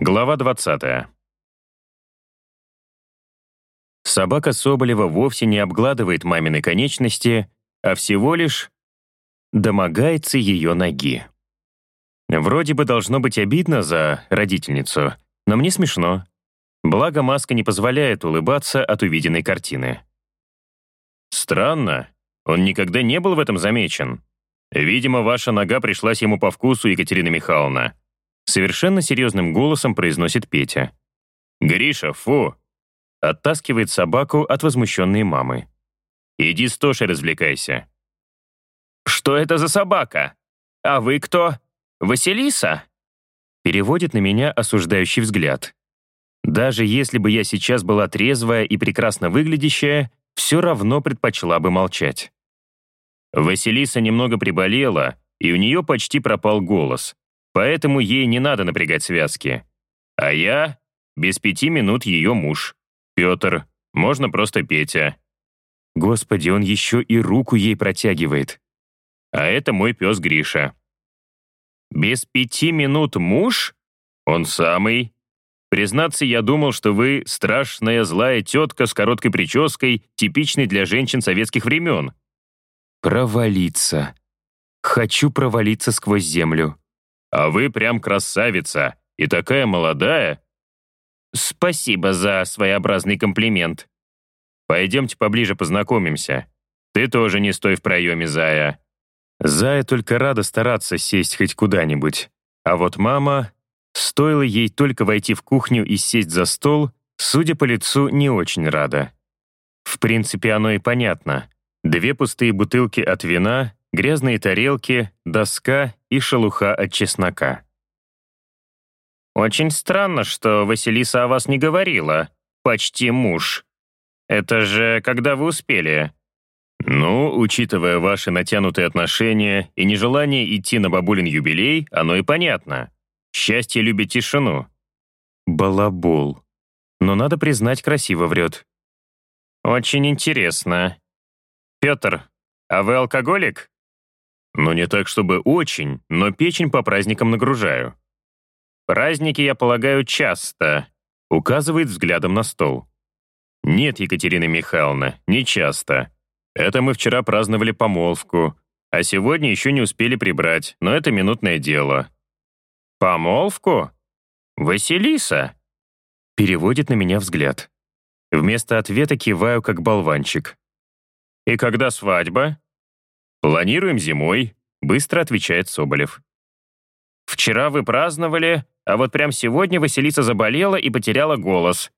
Глава 20. Собака Соболева вовсе не обгладывает мамины конечности, а всего лишь домогается ее ноги. Вроде бы должно быть обидно за родительницу, но мне смешно. Благо маска не позволяет улыбаться от увиденной картины. Странно, он никогда не был в этом замечен. Видимо, ваша нога пришлась ему по вкусу, Екатерина Михайловна. Совершенно серьезным голосом произносит Петя. «Гриша, фу!» Оттаскивает собаку от возмущенной мамы. «Иди с Тошей развлекайся». «Что это за собака? А вы кто? Василиса?» Переводит на меня осуждающий взгляд. Даже если бы я сейчас была трезвая и прекрасно выглядящая, все равно предпочла бы молчать. Василиса немного приболела, и у нее почти пропал голос, поэтому ей не надо напрягать связки. А я — без пяти минут ее муж. Петр, можно просто Петя. Господи, он еще и руку ей протягивает. А это мой пес Гриша. Без пяти минут муж? Он самый. Признаться, я думал, что вы страшная злая тетка с короткой прической, типичной для женщин советских времен. Провалиться. Хочу провалиться сквозь землю. А вы прям красавица. И такая молодая. Спасибо за своеобразный комплимент. Пойдемте поближе познакомимся. Ты тоже не стой в проеме, Зая. Зая только рада стараться сесть хоть куда-нибудь. А вот мама Стоило ей только войти в кухню и сесть за стол, судя по лицу, не очень рада. В принципе, оно и понятно. Две пустые бутылки от вина, грязные тарелки, доска и шелуха от чеснока. «Очень странно, что Василиса о вас не говорила. Почти муж. Это же когда вы успели?» «Ну, учитывая ваши натянутые отношения и нежелание идти на бабулин юбилей, оно и понятно. Счастье любит тишину. Балабол. Но надо признать, красиво врет. Очень интересно. Петр, а вы алкоголик? Ну, не так, чтобы очень, но печень по праздникам нагружаю. Праздники, я полагаю, часто. Указывает взглядом на стол. Нет, Екатерина Михайловна, не часто. Это мы вчера праздновали помолвку, а сегодня еще не успели прибрать, но это минутное дело. «Помолвку? Василиса?» Переводит на меня взгляд. Вместо ответа киваю, как болванчик. «И когда свадьба?» «Планируем зимой», — быстро отвечает Соболев. «Вчера вы праздновали, а вот прям сегодня Василиса заболела и потеряла голос.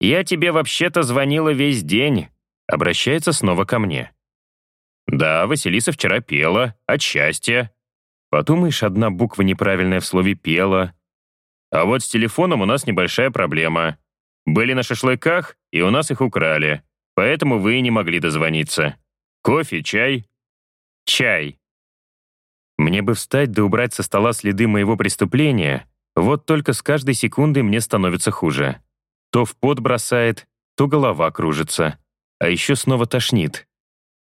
Я тебе вообще-то звонила весь день», — обращается снова ко мне. «Да, Василиса вчера пела, от счастья», Подумаешь, одна буква неправильная в слове «пела». А вот с телефоном у нас небольшая проблема. Были на шашлыках, и у нас их украли. Поэтому вы и не могли дозвониться. Кофе, чай? Чай. Мне бы встать да убрать со стола следы моего преступления, вот только с каждой секундой мне становится хуже. То в пот бросает, то голова кружится, а еще снова тошнит.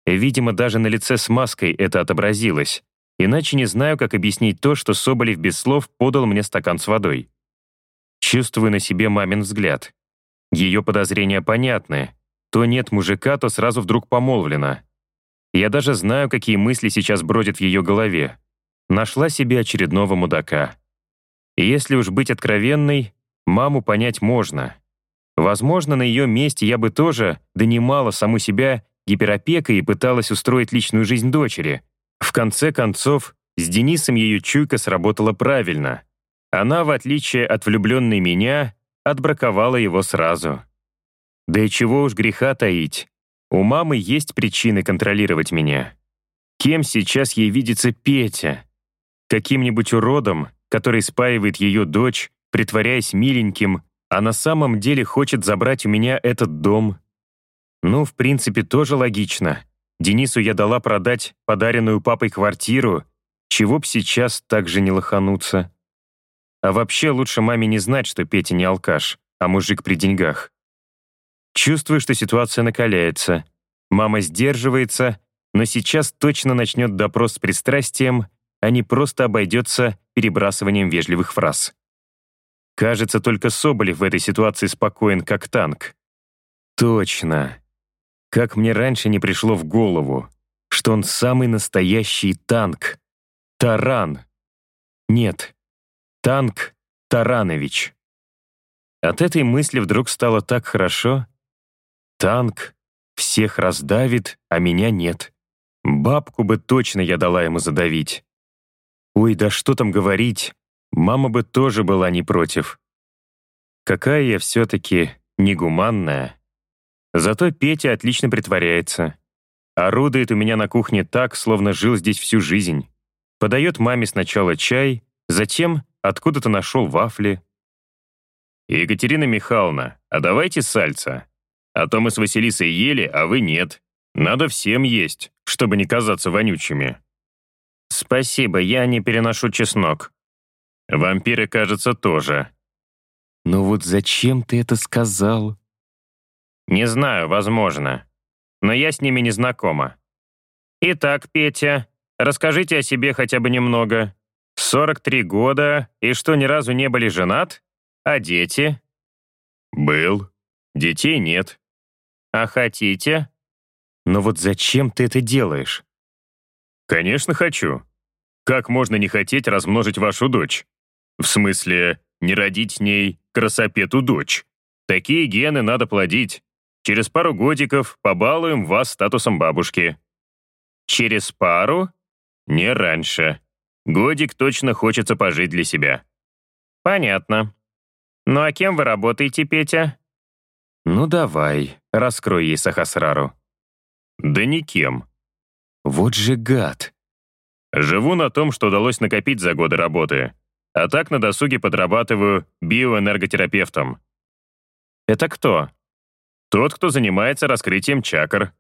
Видимо, даже на лице с маской это отобразилось. Иначе не знаю, как объяснить то, что Соболев без слов подал мне стакан с водой. Чувствую на себе мамин взгляд. Ее подозрения понятны. То нет мужика, то сразу вдруг помолвлена. Я даже знаю, какие мысли сейчас бродят в ее голове. Нашла себе очередного мудака. И если уж быть откровенной, маму понять можно. Возможно, на ее месте я бы тоже донимала саму себя гиперопекой и пыталась устроить личную жизнь дочери — в конце концов, с Денисом ее чуйка сработала правильно. Она, в отличие от влюбленной меня, отбраковала его сразу. Да и чего уж греха таить. У мамы есть причины контролировать меня. Кем сейчас ей видится Петя? Каким-нибудь уродом, который спаивает ее дочь, притворяясь миленьким, а на самом деле хочет забрать у меня этот дом? Ну, в принципе, тоже логично. Денису я дала продать подаренную папой квартиру, чего б сейчас так же не лохануться. А вообще лучше маме не знать, что Петя не алкаш, а мужик при деньгах. Чувствую, что ситуация накаляется. Мама сдерживается, но сейчас точно начнет допрос с пристрастием, а не просто обойдется перебрасыванием вежливых фраз. Кажется, только Соболев в этой ситуации спокоен, как танк. Точно. Как мне раньше не пришло в голову, что он самый настоящий танк. Таран. Нет, танк Таранович. От этой мысли вдруг стало так хорошо. Танк всех раздавит, а меня нет. Бабку бы точно я дала ему задавить. Ой, да что там говорить, мама бы тоже была не против. Какая я все-таки негуманная. Зато Петя отлично притворяется. Орудует у меня на кухне так, словно жил здесь всю жизнь. Подает маме сначала чай, затем откуда-то нашел вафли. «Екатерина Михайловна, а давайте сальца. А то мы с Василисой ели, а вы нет. Надо всем есть, чтобы не казаться вонючими». «Спасибо, я не переношу чеснок». «Вампиры, кажется, тоже». «Ну вот зачем ты это сказал?» «Не знаю, возможно. Но я с ними не знакома. Итак, Петя, расскажите о себе хотя бы немного. 43 года, и что, ни разу не были женат? А дети?» «Был. Детей нет». «А хотите?» «Но вот зачем ты это делаешь?» «Конечно хочу. Как можно не хотеть размножить вашу дочь? В смысле, не родить ней красопету дочь? Такие гены надо плодить. Через пару годиков побалуем вас статусом бабушки». «Через пару?» «Не раньше. Годик точно хочется пожить для себя». «Понятно. Ну а кем вы работаете, Петя?» «Ну давай, раскрой ей Сахасрару». «Да никем». «Вот же гад». «Живу на том, что удалось накопить за годы работы, а так на досуге подрабатываю биоэнерготерапевтом». «Это кто?» «Тот, кто занимается раскрытием чакр».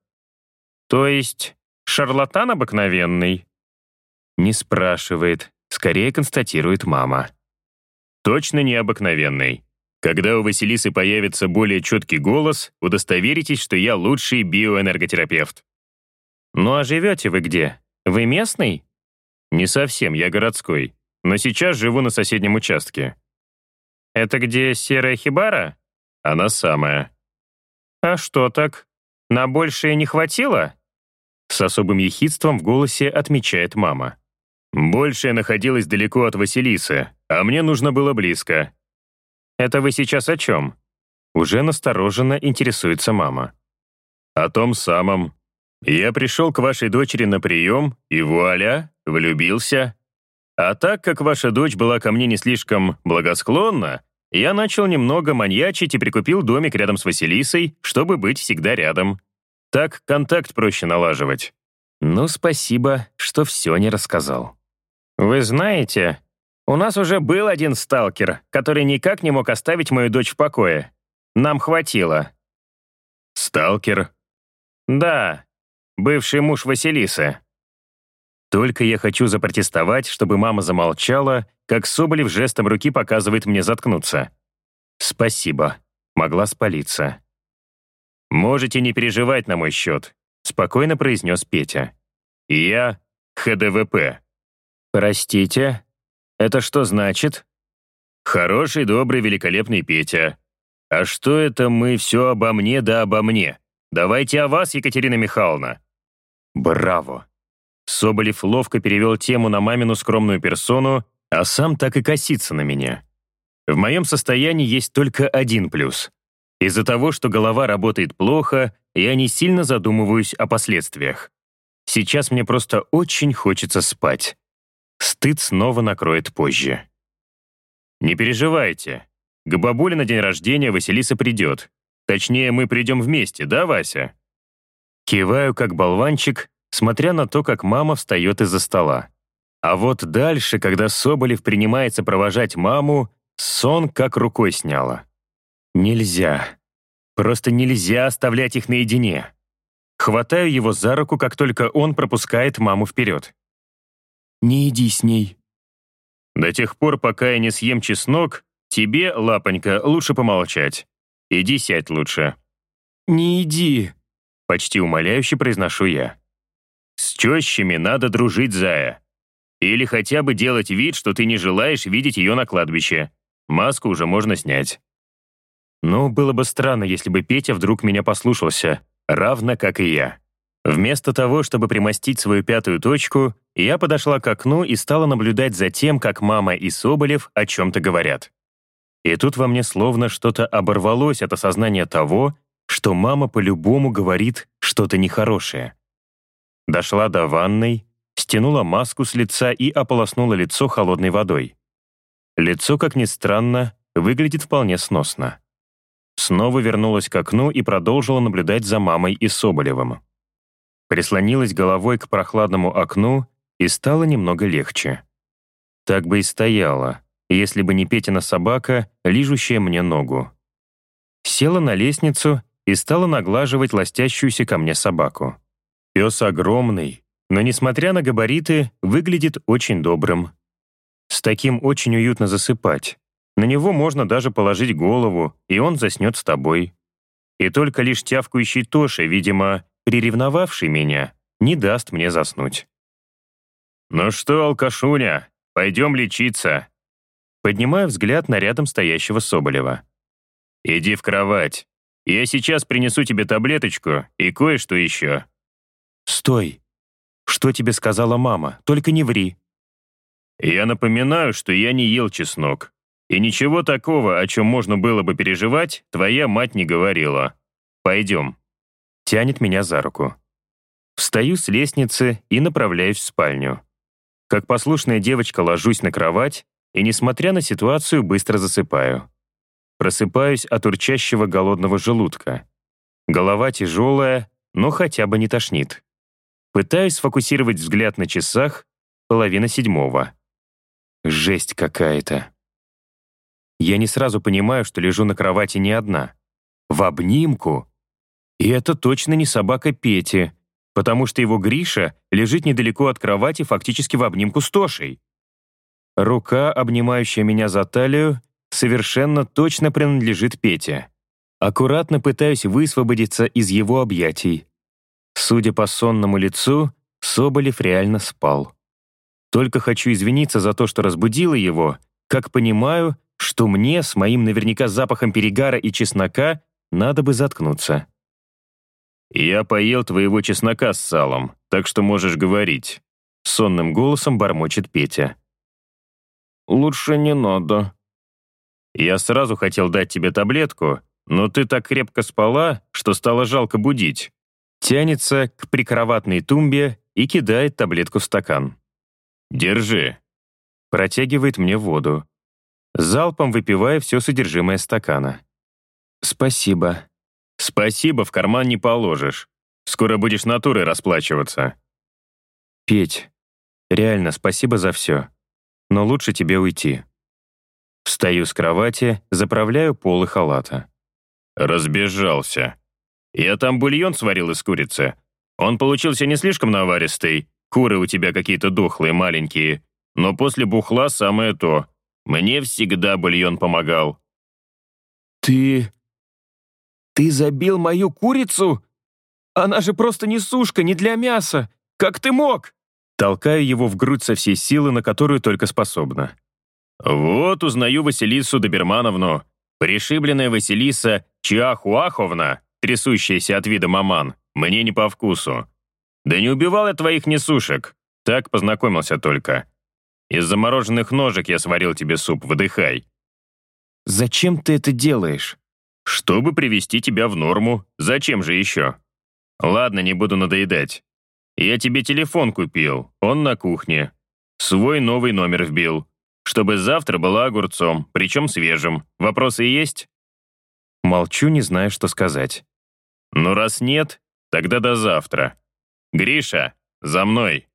«То есть шарлатан обыкновенный?» Не спрашивает, скорее констатирует мама. Точно необыкновенный. Когда у Василисы появится более четкий голос, удостоверитесь, что я лучший биоэнерготерапевт. Ну а живете вы где? Вы местный? Не совсем, я городской. Но сейчас живу на соседнем участке. Это где серая хибара? Она самая. А что так? На большее не хватило? С особым ехидством в голосе отмечает мама. Большее находилось далеко от Василисы, а мне нужно было близко. Это вы сейчас о чем? Уже настороженно интересуется мама. О том самом. Я пришел к вашей дочери на прием, и вуаля, влюбился. А так как ваша дочь была ко мне не слишком благосклонна, я начал немного маньячить и прикупил домик рядом с Василисой, чтобы быть всегда рядом. Так контакт проще налаживать. Ну, спасибо, что все не рассказал. Вы знаете, у нас уже был один сталкер, который никак не мог оставить мою дочь в покое. Нам хватило. Сталкер? Да, бывший муж Василисы. Только я хочу запротестовать, чтобы мама замолчала, как Соболев жестом руки показывает мне заткнуться. Спасибо, могла спалиться. «Можете не переживать на мой счет», — спокойно произнес Петя. «Я ХДВП». «Простите, это что значит?» «Хороший, добрый, великолепный Петя. А что это мы все обо мне да обо мне? Давайте о вас, Екатерина Михайловна». «Браво!» Соболев ловко перевел тему на мамину скромную персону, а сам так и косится на меня. В моем состоянии есть только один плюс. Из-за того, что голова работает плохо, я не сильно задумываюсь о последствиях. Сейчас мне просто очень хочется спать. Стыд снова накроет позже. «Не переживайте. К бабуле на день рождения Василиса придет. Точнее, мы придем вместе, да, Вася?» Киваю, как болванчик, смотря на то, как мама встает из-за стола. А вот дальше, когда Соболев принимается провожать маму, сон как рукой сняло. Нельзя. Просто нельзя оставлять их наедине. Хватаю его за руку, как только он пропускает маму вперед. Не иди с ней». «До тех пор, пока я не съем чеснок, тебе, лапонька, лучше помолчать. Иди сядь лучше». «Не иди», — почти умоляюще произношу я. «С тещами надо дружить, зая. Или хотя бы делать вид, что ты не желаешь видеть ее на кладбище. маску уже можно снять. Ну, было бы странно, если бы Петя вдруг меня послушался, равно как и я. Вместо того, чтобы примостить свою пятую точку, я подошла к окну и стала наблюдать за тем, как мама и Соболев о чем-то говорят. И тут во мне словно что-то оборвалось от осознания того, что мама по-любому говорит что-то нехорошее. Дошла до ванной, стянула маску с лица и ополоснула лицо холодной водой. Лицо, как ни странно, выглядит вполне сносно. Снова вернулась к окну и продолжила наблюдать за мамой и Соболевым. Прислонилась головой к прохладному окну и стало немного легче. Так бы и стояла, если бы не Петина собака, лижущая мне ногу. Села на лестницу и стала наглаживать ластящуюся ко мне собаку. Пес огромный, но, несмотря на габариты, выглядит очень добрым. С таким очень уютно засыпать. На него можно даже положить голову, и он заснет с тобой. И только лишь тявкающий Тоша, видимо, приревновавший меня, не даст мне заснуть. «Ну что, алкашуня, пойдем лечиться?» Поднимаю взгляд на рядом стоящего Соболева. «Иди в кровать. Я сейчас принесу тебе таблеточку и кое-что еще». «Стой! Что тебе сказала мама? Только не ври». «Я напоминаю, что я не ел чеснок. И ничего такого, о чем можно было бы переживать, твоя мать не говорила. Пойдем». Тянет меня за руку. Встаю с лестницы и направляюсь в спальню. Как послушная девочка ложусь на кровать и, несмотря на ситуацию, быстро засыпаю. Просыпаюсь от урчащего голодного желудка. Голова тяжелая, но хотя бы не тошнит. Пытаюсь сфокусировать взгляд на часах, половина седьмого. Жесть какая-то. Я не сразу понимаю, что лежу на кровати не одна. В обнимку. И это точно не собака Пети, потому что его Гриша лежит недалеко от кровати фактически в обнимку с Тошей. Рука, обнимающая меня за талию, совершенно точно принадлежит Пете. Аккуратно пытаюсь высвободиться из его объятий. Судя по сонному лицу, Соболев реально спал. Только хочу извиниться за то, что разбудила его, как понимаю, что мне с моим наверняка запахом перегара и чеснока надо бы заткнуться. «Я поел твоего чеснока с салом, так что можешь говорить», — сонным голосом бормочет Петя. «Лучше не надо». «Я сразу хотел дать тебе таблетку, но ты так крепко спала, что стало жалко будить». Тянется к прикроватной тумбе и кидает таблетку в стакан. «Держи». Протягивает мне воду. Залпом выпивая все содержимое стакана. «Спасибо». «Спасибо, в карман не положишь. Скоро будешь натурой расплачиваться». «Петь, реально спасибо за все но лучше тебе уйти. Встаю с кровати, заправляю полы халата. Разбежался. Я там бульон сварил из курицы. Он получился не слишком наваристый, куры у тебя какие-то дохлые, маленькие, но после бухла самое то. Мне всегда бульон помогал. «Ты... ты забил мою курицу? Она же просто не сушка, не для мяса. Как ты мог?» Толкаю его в грудь со всей силы, на которую только способна. «Вот узнаю Василису Добермановну. Пришибленная Василиса Чиахуаховна, трясущаяся от вида маман, мне не по вкусу. Да не убивал я твоих несушек. Так познакомился только. Из замороженных ножек я сварил тебе суп, выдыхай». «Зачем ты это делаешь?» «Чтобы привести тебя в норму. Зачем же еще?» «Ладно, не буду надоедать. Я тебе телефон купил, он на кухне. Свой новый номер вбил. Чтобы завтра была огурцом, причем свежим. Вопросы есть?» Молчу, не зная, что сказать. «Ну, раз нет, тогда до завтра. Гриша, за мной!»